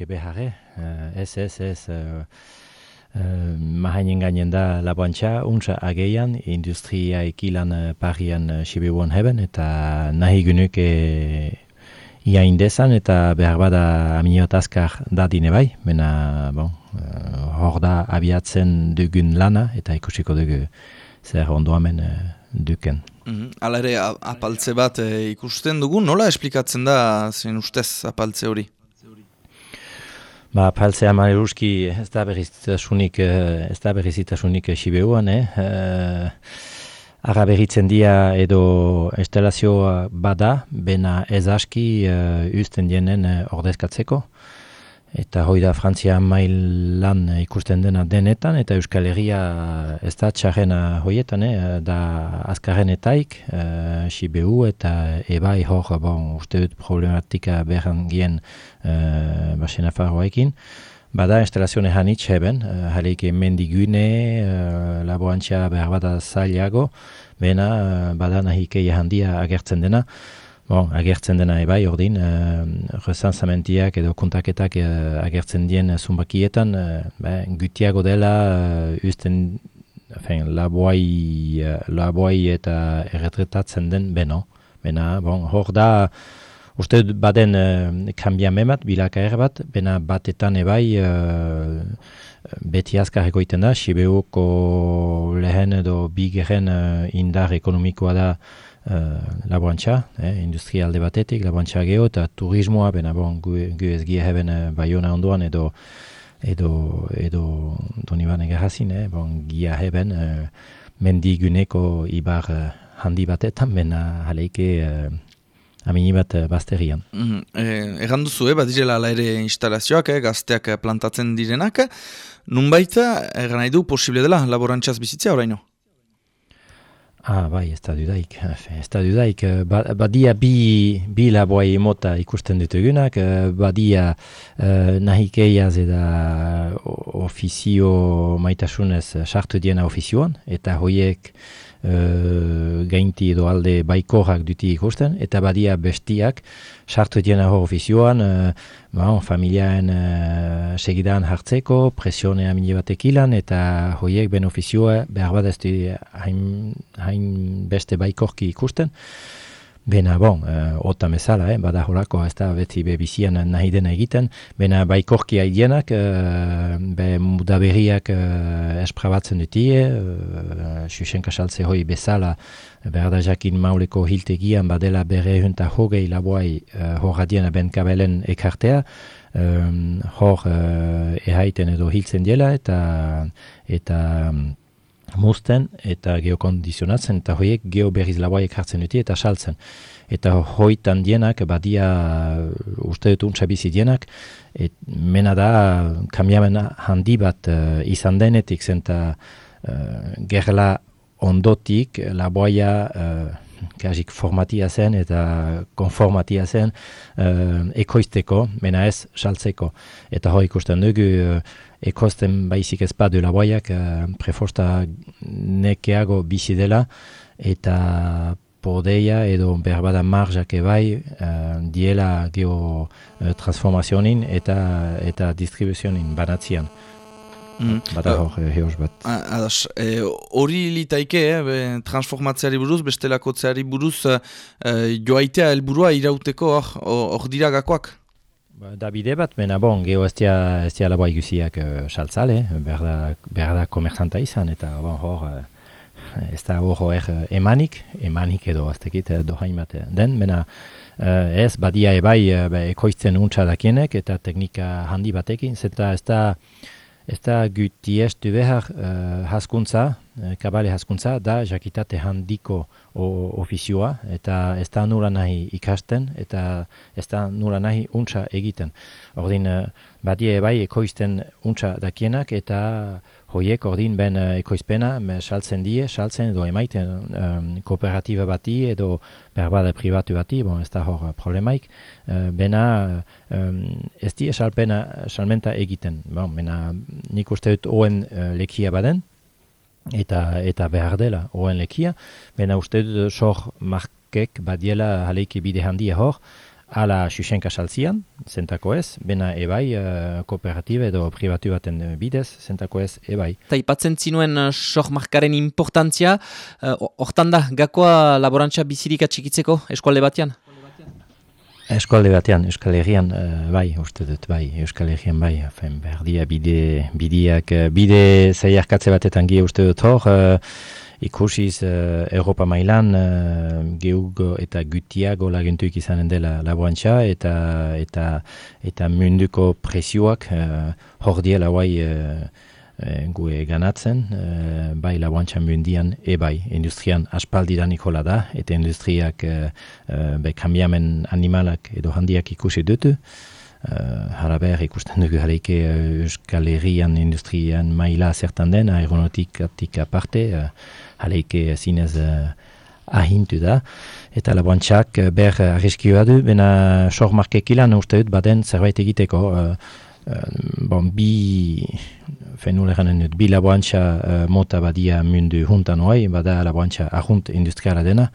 nuke beharre, ez, ez, ez, Uh, mahainen gainen da laboantxa, untsa ageian, industria ekilan uh, parian uh, sibibuan heben, eta nahi gynuk e, ia indezan, eta behar bada aminiot azkar da bai, mena, bon, hor da abiatzen dugun lana, eta ikusiko dugu zer ondoamen uh, duken. Mm Hala ere, apaltze bat ikusten dugu, nola esplikatzen da zen ustez apaltze hori? Ba, paltzea mairuski ez da berrizitasunik, eh, ez da berrizitasunik sibeuan, eh? Ara berritzen dia edo instalazioa bada, bena ez aski uh, usten dienen ordezkatzeko. Eta hoi da Frantzia mailan ikusten dena denetan, eta Euskal Herria ez da txarrena hoietan, eh? da azkarrenetaik, uh, Sibiu eta ebai hor, bon, uste dut problematika berran gien uh, basena farroekin. Bada instalazione hanitz heben, uh, haleik mendigune, uh, laboantxa behar bada zailago, bena uh, bada nahikei handia agertzen dena. Bon, agertzen dena ebai, ordin, uh, edo kontaketak uh, agertzen dien zumbakietan, uh, gutiago dela, uh, usten, fin, laboai, laboai eta erretretatzen den, beno. Bena, bon, hor da, uste baden uh, kanbia memat, bilaka bat, bena batetan ebai, uh, beti azkar egoiten da, Sibeuko lehen edo bigeren indar ekonomikoa da, uh, laboantxa, eh, industrialde batetik, laboantxa geho, eta turismoa, bena bon, gu, gu ez gie heben uh, baiona ondoan, edo, edo, edo, doni ban egarrazin, eh, bon, gia heben, uh, mendiguneko ibar uh, handi batetan, bena jaleike uh, amini bat uh, bazterian. Mm -hmm. e, Egan duzu, eh, bat direla ere instalazioak, eh, gazteak plantatzen direnak, nunbait, egan nahi du, posible dela, laborantxaz bizitzea, oraino? Ah, bai, ez da dudaik. Ez da dudaik. Ba, badia bi, bi laboai mota ikusten ditugunak. Badia uh, nahikeiaz eta ofizio maitasunez sartu diena ofizioan. Eta hoiek uh, gainti edo alde baikorrak duti ikusten, eta badia bestiak sartu diena hor ofizioan, uh, ba, familiaen uh, segidan hartzeko, presione amine batek ilan, eta hoiek ben ofizioa behar ez hain, hain beste baikorki ikusten. Bena, bon, uh, ota mesala, eh, bada horako, ez da, beti be bizian nahi dena egiten, bena baikorki haidienak, uh, be mudaberriak uh, esprabatzen dutie, uh, susenka saltze hoi bezala, behar jakin mauleko hiltegian, badela bere junta hogei laboai uh, horradiena ben kabelen ekartea, um, hor uh, ehaiten edo hiltzen diela, eta, eta musten eta geokondizionatzen eta hoiek geo berriz laboaiek hartzen dute eta saltzen. Eta hoitan dienak, badia uste dut untsa bizi dienak, et, mena da kamiamen handi bat uh, izan denetik zen eta uh, gerla ondotik laboaia uh, kasik formatia zen eta konformatia zen uh, ekoizteko, mena ez saltzeko. Eta hoi ikusten dugu uh, ekoizten baizik ez badu laboiak uh, preforsta nekeago bizi dela eta podeia edo berbada marzak ebai uh, diela geo uh, transformazionin eta, eta distribuzionin banatzian. Mm. Bata hor, uh, bat. Adas, hori e, litaike, eh, transformatzeari buruz, bestelakotzeari buruz, uh, joaitea helburua irauteko hor dira gakoak? Ba, da bide bat, mena bon, geho ez dia, ez dia laboa iguziak uh, saltzale, behar da, behar da komerzanta izan, eta bon, hor, uh, ez da hor er, emanik, emanik edo aztekit uh, dohain bat den, mena uh, ez badia ebai uh, ekoizten untsa dakienek eta teknika handi batekin, zeta ez da, Ez da guti ez du behar uh, haskuntza, uh, kabale haskuntza, da jakitate handiko ofizioa, eta ez da nura nahi ikasten, eta ez da nura nahi untsa egiten. Ordin, uh, badie bai ekoizten untsa dakienak, eta hoiek ordin ben uh, ekoizpena, saltzen die, saltzen edo emaiten um, kooperatiba bati edo berbada privatu bati, bon, ez da hor problemaik, uh, bena um, ez die salpena, salmenta egiten. Bon, bena nik uste dut oen uh, lekia baden, eta eta behar dela oen lekia, bena uste dut sor markek badiela haleiki bide handia hor, ala xuxenka saltzian, zentako ez, bena ebai uh, kooperatiba edo privatu baten bidez, zentako ez ebai. Eta ipatzen zinuen uh, soh markaren importantzia, hortan da, gakoa laborantza bizirik atxikitzeko eskualde batean? Eskualde batean, Euskal Herrian, bai, uste dut, bai, Euskal Herrian, bai, fen, berdia, bide, bideak, bide zaiarkatze batetan gie uste dut hor, ikusiz uh, Europa mailan uh, geug eta gutiago lagentuik izanen dela laboantxa eta eta eta munduko presioak uh, hor diela guai uh, gue ganatzen, uh, bai laboantxa mundian e bai industrian aspaldidan ikola da eta industriak uh, uh, kambiamen animalak edo handiak ikusi dutu. Uh, haraber ikusten dugu hareike uh, Euskal Herrian industrian maila zertan den, aeronotik aparte, uh, haleike zinez uh, ahintu da. Eta laboantxak ber uh, arriskioa du, bena sor markek ilan uste dut baden zerbait egiteko. Uh, bon, bi fenule ganen dut, bi laboantxa uh, mota badia mundu juntan oai, bada laboantxa ahunt industriala dena.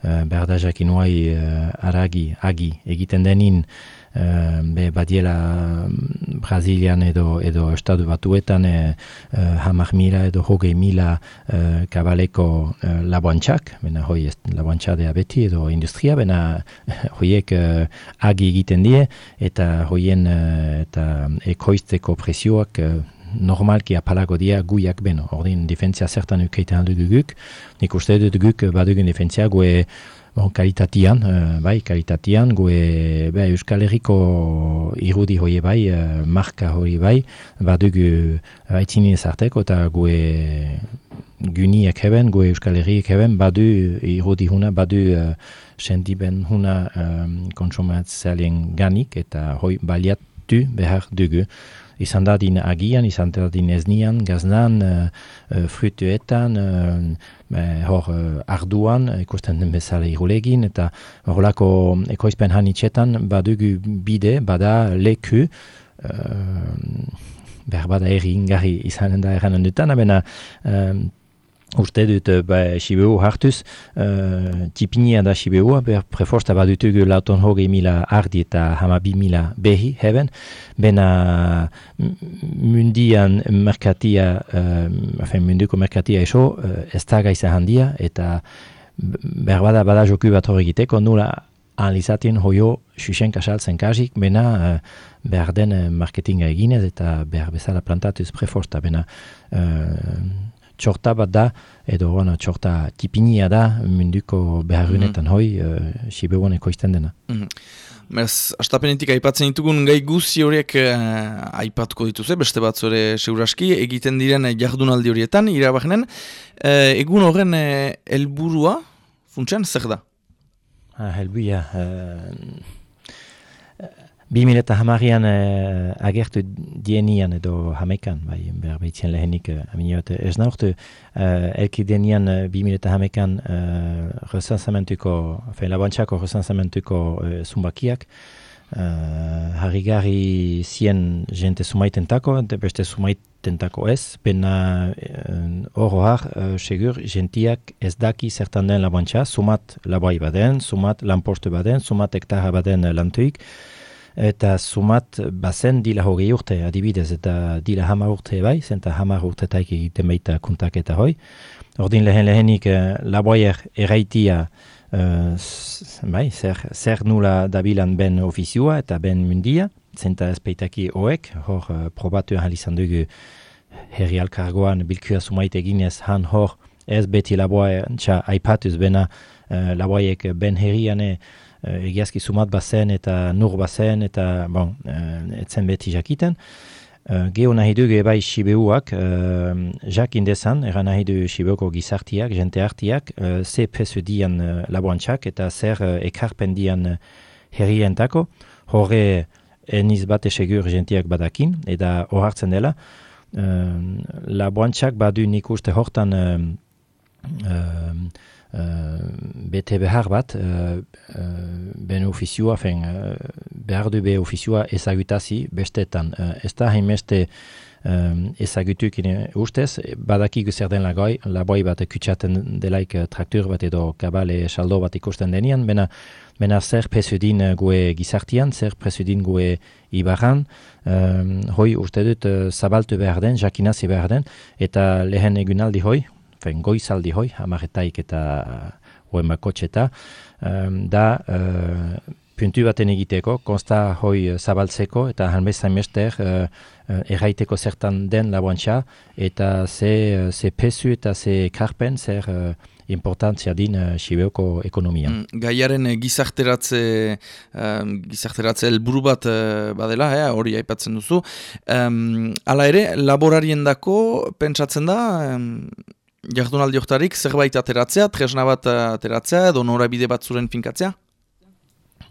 Uh, Berdazak inuai uh, aragi, agi egiten denin be badiela mm, Brasilian edo edo estatu batuetan uh, hamar mila edo hogei mila uh, kabaleko uh, laboantxak, bena hoi ez laboantxadea beti edo industria, bena hoiek uh, agi egiten die eta hoien uh, eta ekoizteko presioak normalki apalago dia guiak beno. Ordin, defentzia zertan ukeiten handu guguk. Nik uste dut guk badugun defentzia gue bon, kalitatian, uh, bai, kalitatian, gue bai, Euskal Herriko irudi hoi bai, uh, marka hoi bai, badugu haitzini ezarteko eta gue guniek heben, gue Euskal Herriek heben, badu irudi huna, badu uh, sentiben huna um, konsumatzealien ganik eta hoi baliatu behar dugu izan dadin agian, izan dadin eznian, gaznan, uh, uh, frutuetan, uh, hor uh, arduan, ikusten den bezala irulegin, eta horrelako ekoizpen hanitxetan badugu bide, bada leku, uh, behar bada erri ingarri izanen da erranen dutan, abena Uste dut, uh, ba, Siberu hartuz, uh, tipinia da Siberua, ber preforsta badutugu lauton hogei mila ardi eta hamabi mila behi heben, bena mundian merkatia, uh, munduko merkatia eso, uh, ez da gaisa handia, eta behar bada joku bat hori egiteko, nula analizatien hoio xuxen kasaltzen kasik, bena uh, behar den marketinga eginez eta behar bezala plantatuz preforsta, bena txorta bat da, edo bueno, txorta tipinia da munduko beharrunetan mm -hmm. hoi, e, Siberuan ekoizten dena. Mm -hmm. Beraz, astapenetik aipatzen ditugun gai guzi horiek e, aipatuko dituze, beste batzu ere seguraski, egiten diren jardunaldi horietan, irabagnen, e, eh, egun horren helburua funtsean zer da? Ah, helbuia, e, 2000 eta hamarian e, agertu dienian edo hamekan, bai, berbeitzen lehenik, eh, e, amin ez nahurtu, e, eh, elki dienian 2000 eta hamekan e, resansamentuko, fe, labantxako resansamentuko e, zumbakiak, e, harrigarri zien jente sumaitentako, beste sumaitentako ez, pena e, oro har, e, segur, gentiak ez daki zertan den labantxa, sumat labai baden, sumat lanpostu baden, sumat hektara baden lantuik, e, eta sumat bazen dila hogei urte adibidez eta dila hamar urte bai, zenta hamar urte taik egiten baita kontak eta hoi. Ordin lehen lehenik uh, laboier erraitia uh, bai, zer, zer nula dabilan ben ofizioa eta ben mundia, zenta ezpeitaki hoek, hor uh, probatu ahal izan dugu herri alkargoan bilkua sumait eginez han hor ez beti laboa aipatuz bena uh, laboiek ben herriane egiazki sumat bazen eta nur bazen eta bon, uh, etzen beti jakiten. Uh, Geo nahi dugu bai Sibeuak, uh, jak indezan, eran nahi du Sibeuko gizartiak, jente hartiak, uh, ze pesu dian uh, laboantxak eta zer uh, ekarpen dian uh, herrientako, horre eniz bate segur jentiak badakin, eta hor hartzen dela, uh, laboantxak badu nik uste hortan uh, uh, bete behar bat, ben ofizioa, fen, behar du be ofizioa ezagutazi bestetan. ez da hainbeste um, ezagutuk ustez, badakik zer den lagoi, laboi bat kutsaten delaik traktur bat edo kabale saldo bat ikusten denian, bena, bena zer presudin gue gizartian, zer presudin gue ibaran, um, hoi uste dut zabaltu behar den, jakinazi behar den, eta lehen egunaldi hoi, fen goizaldi hoi, amaretaik eta hoen bakotxeta, um, da uh, puntu baten egiteko, konsta hoi zabaltzeko, eta hanbezain mester uh, uh, erraiteko zertan den laboantxa, eta ze, ze pesu eta ze karpen, zer uh, importantzia din uh, Sibeoko ekonomia. Mm, gaiaren uh, gizarteratze, uh, gizarteratze elburu bat uh, badela, eh, hori aipatzen duzu. Um, ala ere, laborarien dako, pentsatzen da, um, jardunaldi oktarik zerbait ateratzea, tresna bat ateratzea edo norabide bat zuren finkatzea?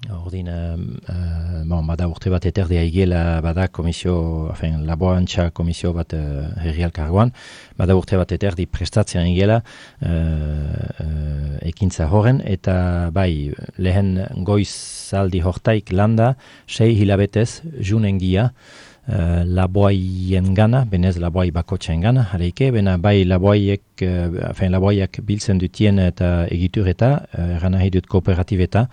Ordin, uh, bon, bada urte bat eterdea igela bada komisio, afen, laboantxa komisio bat uh, herrial kargoan, bada urte bat eterdi prestatzen igela uh, uh, ekintza horren, eta bai, lehen goizaldi hortaik landa, sei hilabetez, junen gia, uh, laboaien gana, benez laboai bakotxen gana, hareike, bena bai laboaiek, uh, laboaiak biltzen dutien eta egitur eta, uh, erana dut kooperatibeta,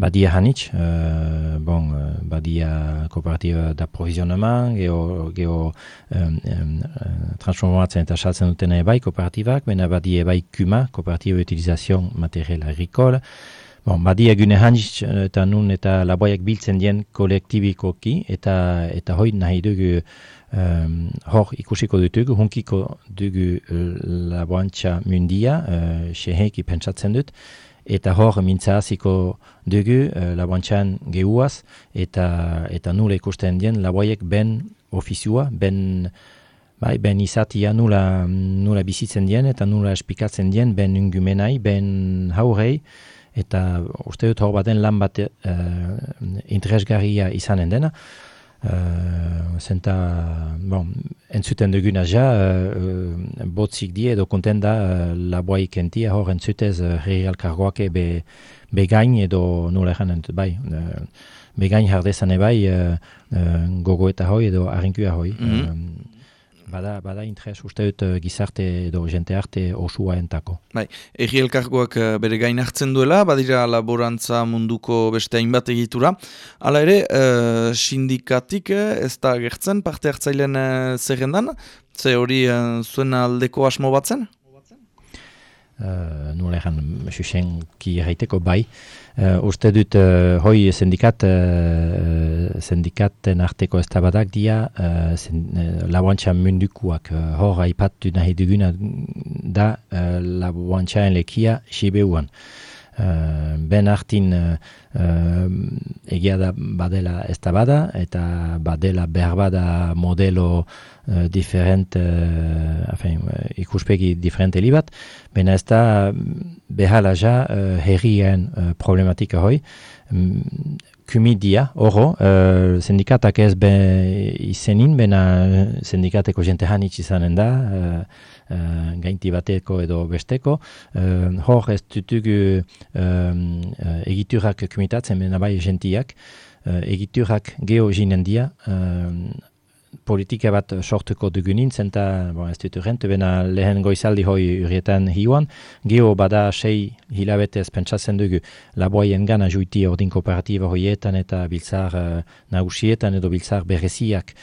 badia hanitz, uh, bon, badia kooperatiba da provizionaman, geho, geho um, um, transformatzen eta saltzen dutena bai kooperatibak, bena badia bai kuma, kooperatiba utilizazion material agrikola, Bon, badia gune hanitz eta nun eta laboiak biltzen dien kolektibikoki eta eta hoi nahi dugu um, hor ikusiko dutugu, hunkiko dugu laboantxa mundia, uh, seheki pentsatzen dut, eta hor mintzaziko dugu uh, laboantxan gehuaz eta eta nula ikusten dien laboiek ben ofizioa, ben bai, ben izatia nula, nula bizitzen dien eta nula espikatzen dien ben ungumenai, ben haurei eta uste dut hor baten lan bat uh, interesgarria izanen dena. Uh, zenta, bon, entzuten duguna ja, uh, botzik die edo konten da uh, laboai kentia hor entzutez uh, real kargoake be, begain edo nola egan bai, uh, begain jardezane bai uh, uh, gogo eta hoi edo harinkua hoi. Mm Bada, bada interes uste dut uh, gizarte edo jente arte osua entako. Bai, egi elkargoak uh, bere gain hartzen duela, badira laborantza munduko beste hainbat egitura. Hala ere, uh, sindikatik ez da gertzen parte hartzailen uh, zerrendan, ze hori uh, zuen aldeko asmo batzen? Uh, Nula egan, susenki erraiteko bai. Uh, uste dut, uh, hoi sindikat, uh, sindikaten arteko ez tabadak dia, uh, uh, laboantxa mundukuak uh, hor haipatu nahi duguna da uh, laboantxaen lekia sibeuan. Uh, ben hartin uh, egia da badela ez bada, eta badela behar bada modelo uh, diferent, uh, afen, ikuspegi diferente libat, bena ez da behala ja herrien problematika hoi, um, kumidia, oro, uh, sindikatak ez be izenin, bena sindikateko jente hanitz izanen da, uh, uh, gainti bateko edo besteko. Uh, hor ez dutugu um, uh, egiturak kumitatzen, bena bai jentiak. Uh, egiturak geho jinen dia, politika bat sortuko dugunin, zenta, bon, ez dut urrentu, bena lehen goizaldi hoi urrietan hiuan, geho bada sei hilabetez pentsatzen dugu laboaien gana juiti ordin kooperatiba hoietan eta biltzar uh, nausietan edo biltzar bereziak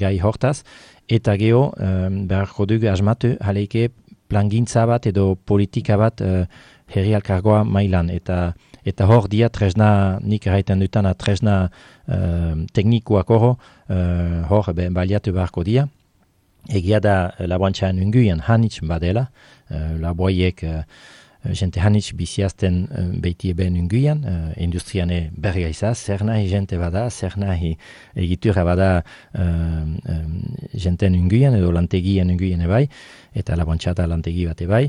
gai hortaz, eta geho um, beharko dugu asmatu jaleike plangintza bat edo politika bat uh, herri alkargoa mailan. Eta eta hor dia tresna nik erraiten dutana tresna uh, teknikoak hor uh, hor baliatu beharko dia. Egia da laboantxan unguian hanitz badela. Uh, laboiek uh, jente hanitz biziazten uh, beiti eben unguian, uh, industrian e berga izaz, zer nahi jente bada, zer nahi egitura bada uh, um, jenten unguian edo lantegien unguian ebai, eta laboantxata lantegi bat ebai.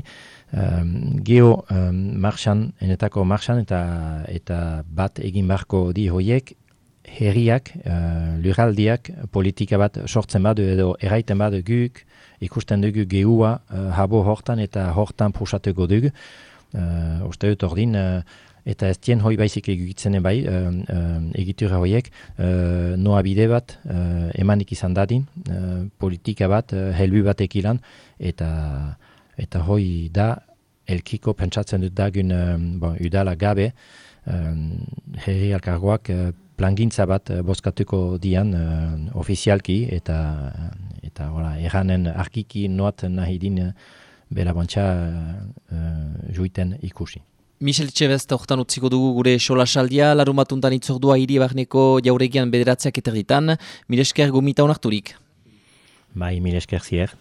Um, Geo um, marxan, enetako marxan eta eta bat egin barko di hoiek, herriak, uh, luraldiak, politika bat sortzen badu edo erraiten badu guk, ikusten dugu geua uh, habo hortan eta hortan prosatuko dugu. Uh, uste dut ordin, uh, eta ez dien hoi baizik egitzen bai, uh, uh, egitura horiek, uh, noa bide bat, uh, emanik izan dadin, uh, politika bat, uh, helbi bat ekilan, eta, eta hoi da, elkiko pentsatzen dut dagun um, bon, udala gabe, um, herri alkargoak uh, plangintza bat uh, bozkatuko dian uh, ofizialki, eta, eta hola, erranen arkiki noat nahi din, bera bantxa uh, juiten ikusi. Michel Txebez hortan utziko dugu gure solasaldia, larumatuntan itzordua hiri barneko jauregian bederatzeak eterditan, miresker gomita honarturik. Bai, miresker zier.